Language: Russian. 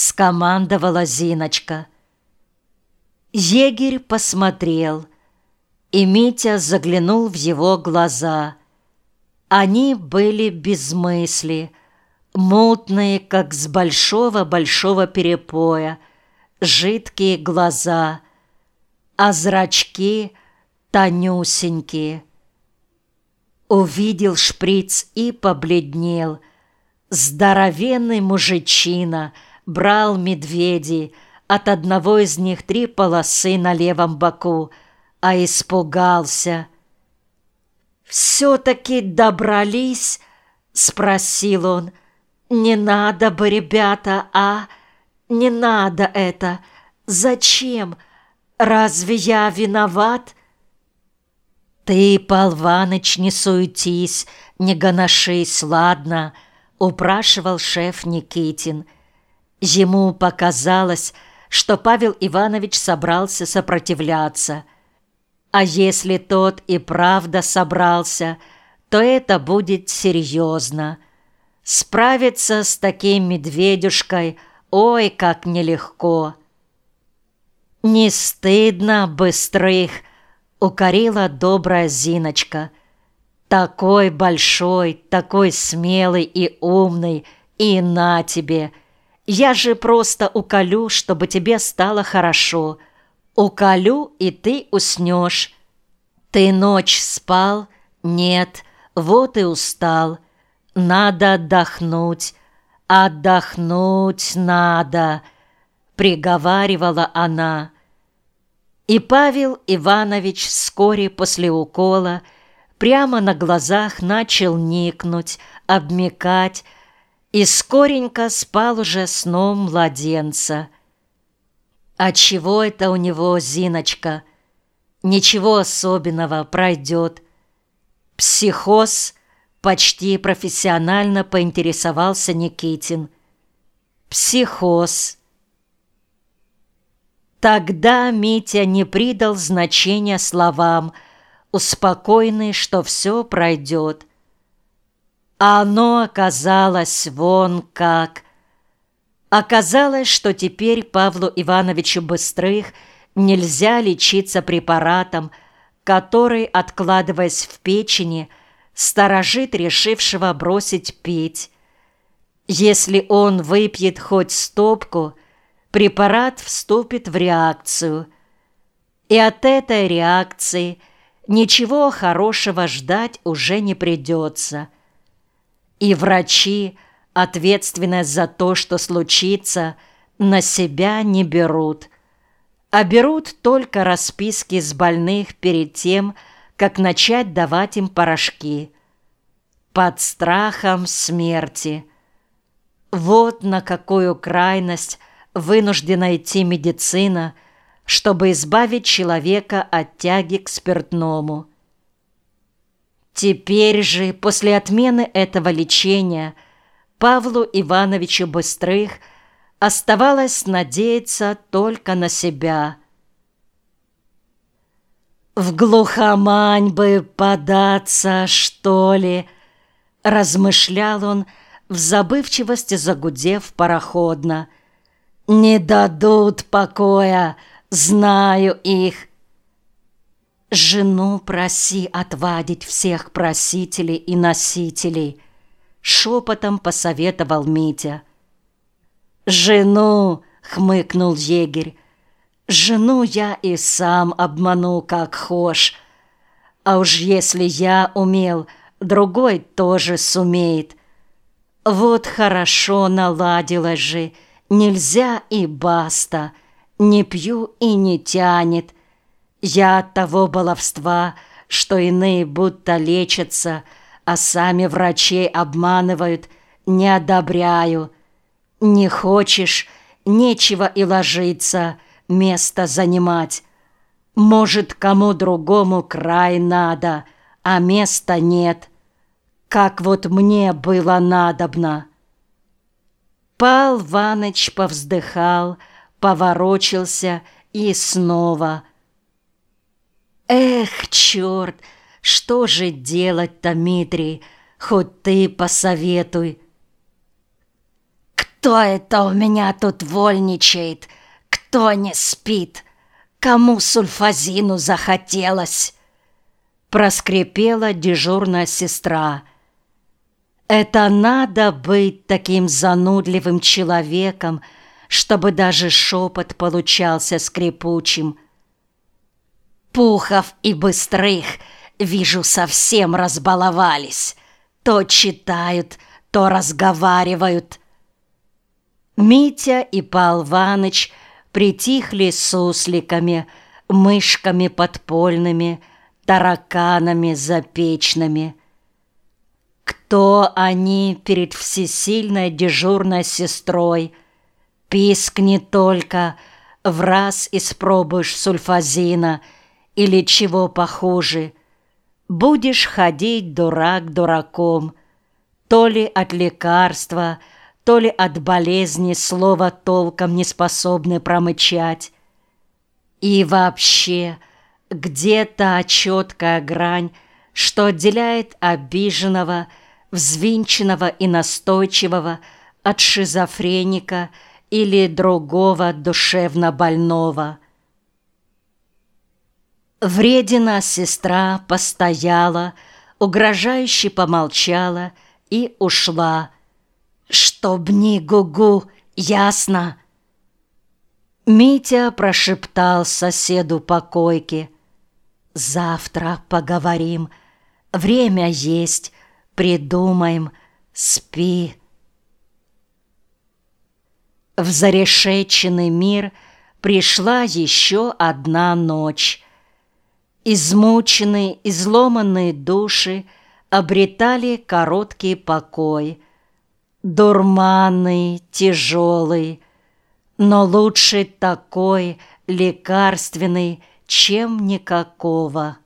скомандовала Зиночка. Егерь посмотрел, и Митя заглянул в его глаза. Они были без мысли, мутные, как с большого-большого перепоя, жидкие глаза, а зрачки тонюсенькие. Увидел шприц и побледнел. Здоровенный мужичина брал медведей, от одного из них три полосы на левом боку, а испугался. «Все-таки добрались?» — спросил он. «Не надо бы, ребята, а? Не надо это. Зачем? Разве я виноват?» «Ты, Полваныч, не суетись, не гоношись, ладно?» — упрашивал шеф Никитин. Ему показалось, что Павел Иванович собрался сопротивляться. А если тот и правда собрался, то это будет серьезно. Справиться с таким медведюшкой, ой, как нелегко. «Не стыдно, быстрых!» — укорила добрая Зиночка. «Такой большой, такой смелый и умный, и на тебе!» Я же просто уколю, чтобы тебе стало хорошо. Уколю, и ты уснешь. Ты ночь спал? Нет, вот и устал. Надо отдохнуть. Отдохнуть надо, приговаривала она. И Павел Иванович вскоре после укола прямо на глазах начал никнуть, обмекать, и скоренько спал уже сном младенца. А чего это у него, Зиночка? Ничего особенного пройдет. Психоз почти профессионально поинтересовался Никитин. Психоз. Тогда Митя не придал значения словам, успокоенный, что все пройдет. А оно оказалось вон как. Оказалось, что теперь Павлу Ивановичу Быстрых нельзя лечиться препаратом, который, откладываясь в печени, сторожит решившего бросить пить. Если он выпьет хоть стопку, препарат вступит в реакцию. И от этой реакции ничего хорошего ждать уже не придется – и врачи, ответственность за то, что случится, на себя не берут, а берут только расписки с больных перед тем, как начать давать им порошки. Под страхом смерти. Вот на какую крайность вынуждена идти медицина, чтобы избавить человека от тяги к спиртному. Теперь же, после отмены этого лечения, Павлу Ивановичу Быстрых оставалось надеяться только на себя. «В глухомань бы податься, что ли?» — размышлял он, в забывчивости загудев пароходно. «Не дадут покоя, знаю их. Жену проси отвадить всех просителей и носителей, шепотом посоветовал Митя. Жену, хмыкнул егерь, жену я и сам обману, как хошь. А уж если я умел, другой тоже сумеет. Вот хорошо наладилось же, нельзя и баста, не пью и не тянет — я от того баловства, что иные будто лечатся, а сами врачей обманывают, не одобряю. Не хочешь, нечего и ложиться, место занимать. Может, кому другому край надо, а места нет, как вот мне было надобно. Пал Ваныч повздыхал, поворочился и снова – Эх, черт, что же делать-то, Митрий, хоть ты посоветуй. Кто это у меня тут вольничает? Кто не спит? Кому сульфазину захотелось?» Проскрипела дежурная сестра. «Это надо быть таким занудливым человеком, чтобы даже шепот получался скрипучим. Пухов и Быстрых, вижу, совсем разбаловались. То читают, то разговаривают. Митя и Пал Ваныч притихли сусликами, мышками подпольными, тараканами запечными. Кто они перед всесильной дежурной сестрой? Пискни только, в раз испробуешь сульфазина или чего похуже. Будешь ходить дурак дураком, то ли от лекарства, то ли от болезни слова толком не способны промычать. И вообще, где та четкая грань, что отделяет обиженного, взвинченного и настойчивого от шизофреника или другого душевно больного. Вредина сестра постояла, угрожающе помолчала и ушла, «Чтоб ни гугу, ясно!» Митя прошептал соседу по койке. «Завтра поговорим. Время есть. Придумаем. Спи». В зарешеченный мир пришла еще одна ночь. Измученные, изломанные души обретали короткий покой — Дурманный, тяжелый, но лучше такой лекарственный, чем никакого.